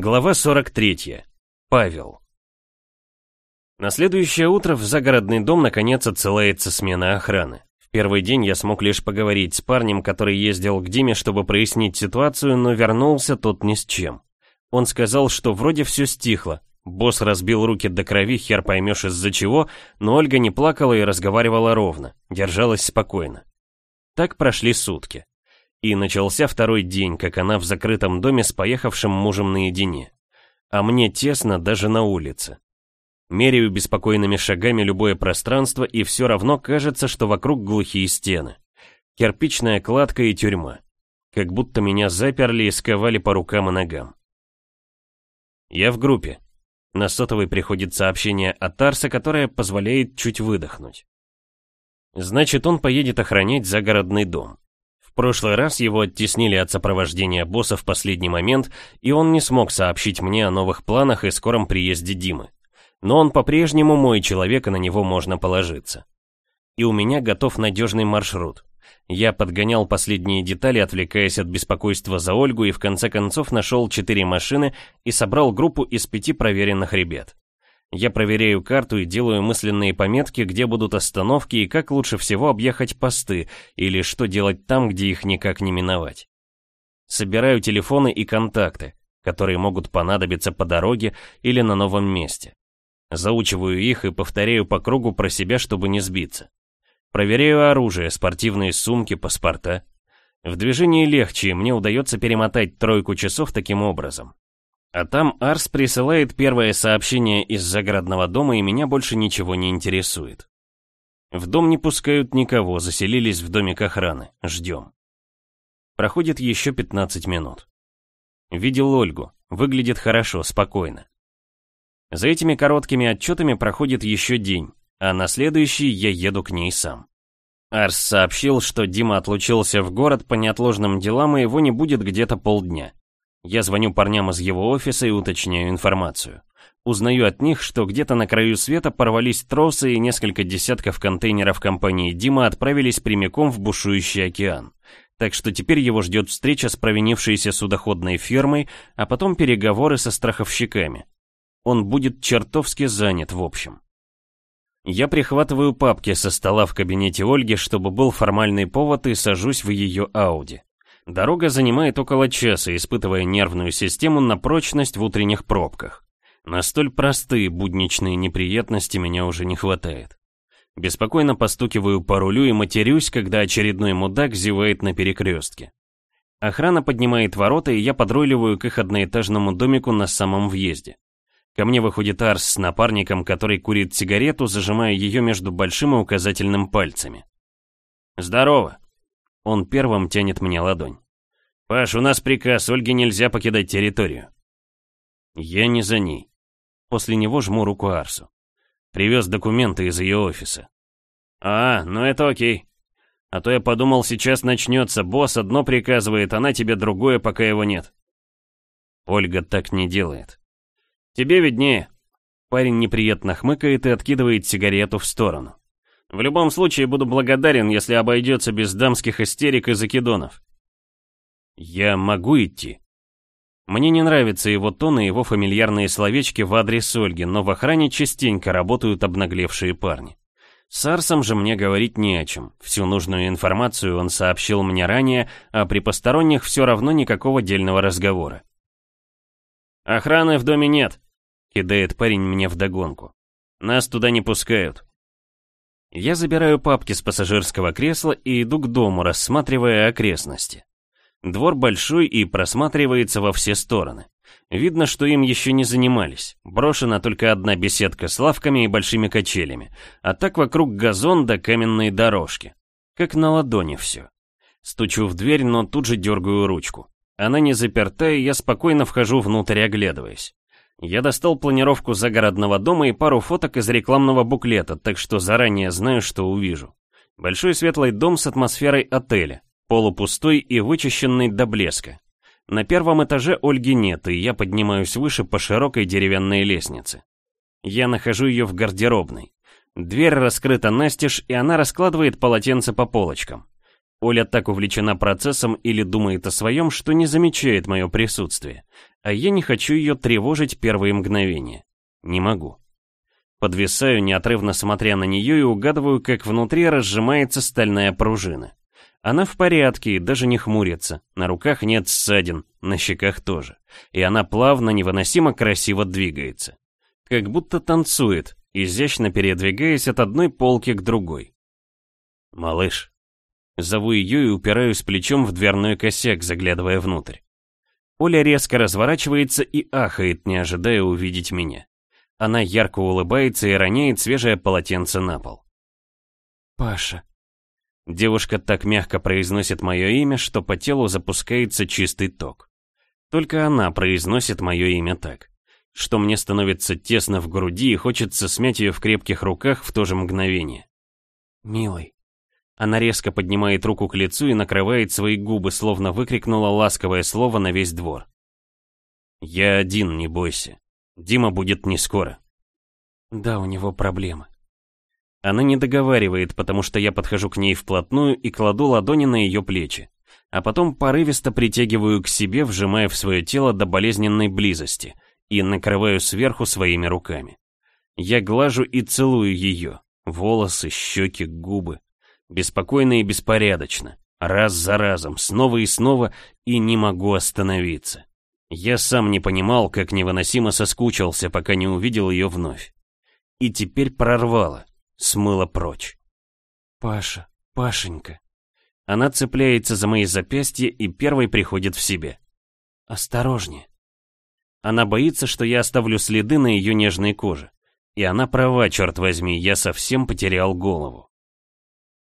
Глава 43. Павел. На следующее утро в загородный дом наконец отсылается смена охраны. В первый день я смог лишь поговорить с парнем, который ездил к Диме, чтобы прояснить ситуацию, но вернулся тот ни с чем. Он сказал, что вроде все стихло. Босс разбил руки до крови, хер поймешь из-за чего, но Ольга не плакала и разговаривала ровно, держалась спокойно. Так прошли сутки. И начался второй день, как она в закрытом доме с поехавшим мужем наедине. А мне тесно даже на улице. Меряю беспокойными шагами любое пространство, и все равно кажется, что вокруг глухие стены. Кирпичная кладка и тюрьма. Как будто меня заперли и сковали по рукам и ногам. Я в группе. На сотовой приходит сообщение от Арса, которое позволяет чуть выдохнуть. Значит, он поедет охранять загородный дом прошлый раз его оттеснили от сопровождения босса в последний момент, и он не смог сообщить мне о новых планах и скором приезде Димы. Но он по-прежнему мой человек, и на него можно положиться. И у меня готов надежный маршрут. Я подгонял последние детали, отвлекаясь от беспокойства за Ольгу, и в конце концов нашел четыре машины и собрал группу из пяти проверенных ребят. Я проверяю карту и делаю мысленные пометки, где будут остановки и как лучше всего объехать посты, или что делать там, где их никак не миновать. Собираю телефоны и контакты, которые могут понадобиться по дороге или на новом месте. Заучиваю их и повторяю по кругу про себя, чтобы не сбиться. Проверяю оружие, спортивные сумки, паспорта. В движении легче, и мне удается перемотать тройку часов таким образом. А там Арс присылает первое сообщение из загородного дома, и меня больше ничего не интересует. В дом не пускают никого, заселились в домик охраны. Ждем. Проходит еще 15 минут. Видел Ольгу. Выглядит хорошо, спокойно. За этими короткими отчетами проходит еще день, а на следующий я еду к ней сам. Арс сообщил, что Дима отлучился в город по неотложным делам, и его не будет где-то полдня. Я звоню парням из его офиса и уточняю информацию. Узнаю от них, что где-то на краю света порвались тросы и несколько десятков контейнеров компании Дима отправились прямиком в бушующий океан. Так что теперь его ждет встреча с провинившейся судоходной фирмой, а потом переговоры со страховщиками. Он будет чертовски занят в общем. Я прихватываю папки со стола в кабинете Ольги, чтобы был формальный повод и сажусь в ее Ауди. Дорога занимает около часа, испытывая нервную систему на прочность в утренних пробках. На столь простые будничные неприятности меня уже не хватает. Беспокойно постукиваю по рулю и матерюсь, когда очередной мудак зевает на перекрестке. Охрана поднимает ворота, и я подруливаю к их одноэтажному домику на самом въезде. Ко мне выходит Арс с напарником, который курит сигарету, зажимая ее между большим и указательным пальцами. «Здорово!» Он первым тянет мне ладонь. «Паш, у нас приказ, Ольге нельзя покидать территорию». Я не за ней. После него жму руку Арсу. Привез документы из ее офиса. «А, ну это окей. А то я подумал, сейчас начнется, босс одно приказывает, она тебе другое, пока его нет». Ольга так не делает. «Тебе виднее». Парень неприятно хмыкает и откидывает сигарету в сторону. В любом случае буду благодарен, если обойдется без дамских истерик и закидонов. Я могу идти? Мне не нравится его тон и его фамильярные словечки в адрес Ольги, но в охране частенько работают обнаглевшие парни. С Арсом же мне говорить не о чем. Всю нужную информацию он сообщил мне ранее, а при посторонних все равно никакого дельного разговора. «Охраны в доме нет», — кидает парень мне вдогонку. «Нас туда не пускают». Я забираю папки с пассажирского кресла и иду к дому, рассматривая окрестности. Двор большой и просматривается во все стороны. Видно, что им еще не занимались. Брошена только одна беседка с лавками и большими качелями, а так вокруг газон до каменной дорожки. Как на ладони все. Стучу в дверь, но тут же дергаю ручку. Она не заперта, и я спокойно вхожу внутрь, оглядываясь. Я достал планировку загородного дома и пару фоток из рекламного буклета, так что заранее знаю, что увижу. Большой светлый дом с атмосферой отеля, полупустой и вычищенный до блеска. На первом этаже Ольги нет, и я поднимаюсь выше по широкой деревянной лестнице. Я нахожу ее в гардеробной. Дверь раскрыта настежь, и она раскладывает полотенце по полочкам. Оля так увлечена процессом или думает о своем, что не замечает мое присутствие. А я не хочу ее тревожить первые мгновения. Не могу. Подвисаю, неотрывно смотря на нее, и угадываю, как внутри разжимается стальная пружина. Она в порядке и даже не хмурится, на руках нет ссадин, на щеках тоже. И она плавно, невыносимо красиво двигается. Как будто танцует, изящно передвигаясь от одной полки к другой. «Малыш». Зову ее и упираюсь плечом в дверной косяк, заглядывая внутрь. Оля резко разворачивается и ахает, не ожидая увидеть меня. Она ярко улыбается и роняет свежее полотенце на пол. «Паша». Девушка так мягко произносит мое имя, что по телу запускается чистый ток. Только она произносит мое имя так, что мне становится тесно в груди и хочется смять ее в крепких руках в то же мгновение. «Милый». Она резко поднимает руку к лицу и накрывает свои губы, словно выкрикнула ласковое слово на весь двор. «Я один, не бойся. Дима будет не скоро. Да, у него проблемы. Она не договаривает, потому что я подхожу к ней вплотную и кладу ладони на ее плечи, а потом порывисто притягиваю к себе, вжимая в свое тело до болезненной близости и накрываю сверху своими руками. Я глажу и целую ее, волосы, щеки, губы. Беспокойно и беспорядочно, раз за разом, снова и снова, и не могу остановиться. Я сам не понимал, как невыносимо соскучился, пока не увидел ее вновь. И теперь прорвало, смыло прочь. «Паша, Пашенька». Она цепляется за мои запястья и первой приходит в себе. «Осторожнее». Она боится, что я оставлю следы на ее нежной коже. И она права, черт возьми, я совсем потерял голову.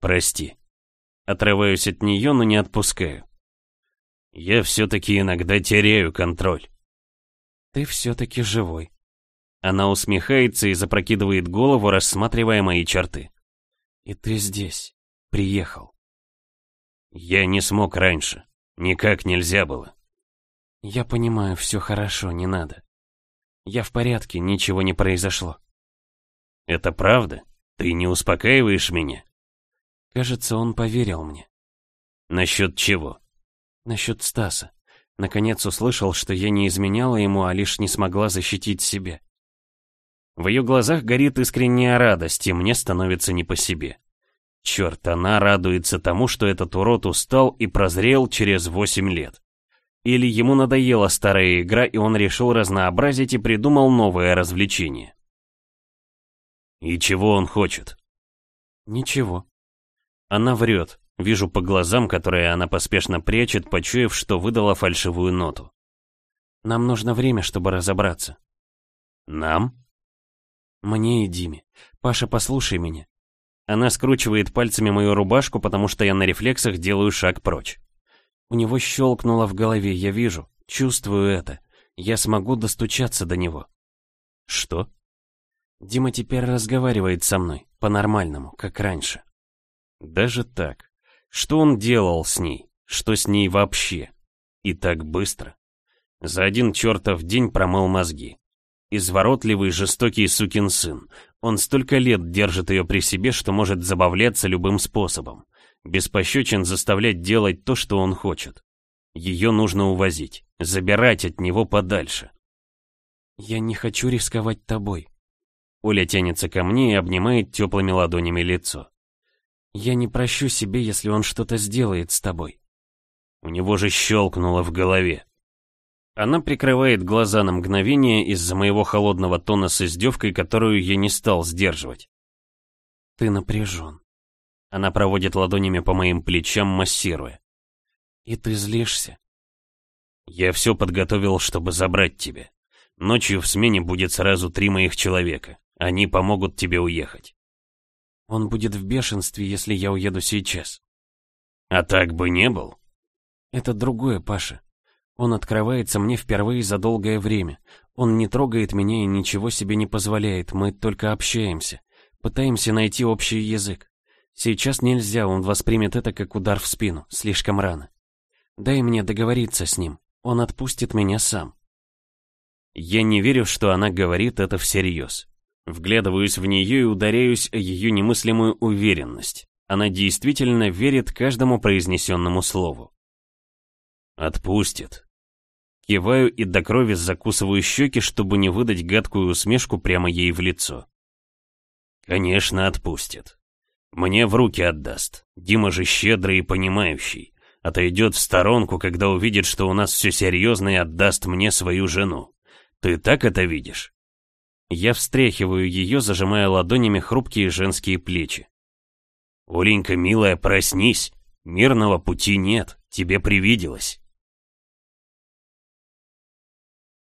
Прости. Отрываюсь от нее, но не отпускаю. Я все-таки иногда теряю контроль. Ты все-таки живой. Она усмехается и запрокидывает голову, рассматривая мои черты. И ты здесь. Приехал. Я не смог раньше. Никак нельзя было. Я понимаю, все хорошо, не надо. Я в порядке, ничего не произошло. Это правда? Ты не успокаиваешь меня? Кажется, он поверил мне. Насчет чего? Насчет Стаса. Наконец услышал, что я не изменяла ему, а лишь не смогла защитить себя. В ее глазах горит искренняя радость, и мне становится не по себе. Черт, она радуется тому, что этот урод устал и прозрел через восемь лет. Или ему надоела старая игра, и он решил разнообразить и придумал новое развлечение. И чего он хочет? Ничего. Она врет, Вижу по глазам, которые она поспешно прячет, почуяв, что выдала фальшивую ноту. Нам нужно время, чтобы разобраться. Нам? Мне и Диме. Паша, послушай меня. Она скручивает пальцами мою рубашку, потому что я на рефлексах делаю шаг прочь. У него щелкнуло в голове, я вижу, чувствую это. Я смогу достучаться до него. Что? Дима теперь разговаривает со мной, по-нормальному, как раньше. Даже так. Что он делал с ней? Что с ней вообще? И так быстро. За один чертов день промыл мозги. Изворотливый, жестокий сукин сын. Он столько лет держит ее при себе, что может забавляться любым способом. Без пощечин заставлять делать то, что он хочет. Ее нужно увозить, забирать от него подальше. «Я не хочу рисковать тобой». Оля тянется ко мне и обнимает теплыми ладонями лицо. Я не прощу себе, если он что-то сделает с тобой. У него же щелкнуло в голове. Она прикрывает глаза на мгновение из-за моего холодного тона с издевкой, которую я не стал сдерживать. Ты напряжен. Она проводит ладонями по моим плечам, массируя. И ты злишься. Я все подготовил, чтобы забрать тебя. Ночью в смене будет сразу три моих человека. Они помогут тебе уехать. Он будет в бешенстве, если я уеду сейчас. А так бы не был. Это другое, Паша. Он открывается мне впервые за долгое время. Он не трогает меня и ничего себе не позволяет, мы только общаемся. Пытаемся найти общий язык. Сейчас нельзя, он воспримет это как удар в спину, слишком рано. Дай мне договориться с ним, он отпустит меня сам. Я не верю, что она говорит это всерьез. Вглядываюсь в нее и ударяюсь о ее немыслимую уверенность. Она действительно верит каждому произнесенному слову. «Отпустит». Киваю и до крови закусываю щеки, чтобы не выдать гадкую усмешку прямо ей в лицо. Конечно, отпустит. Мне в руки отдаст. Дима же щедрый и понимающий. Отойдет в сторонку, когда увидит, что у нас все серьезно и отдаст мне свою жену. Ты так это видишь? Я встряхиваю ее, зажимая ладонями хрупкие женские плечи. «Оленька, милая, проснись! Мирного пути нет, тебе привиделось!»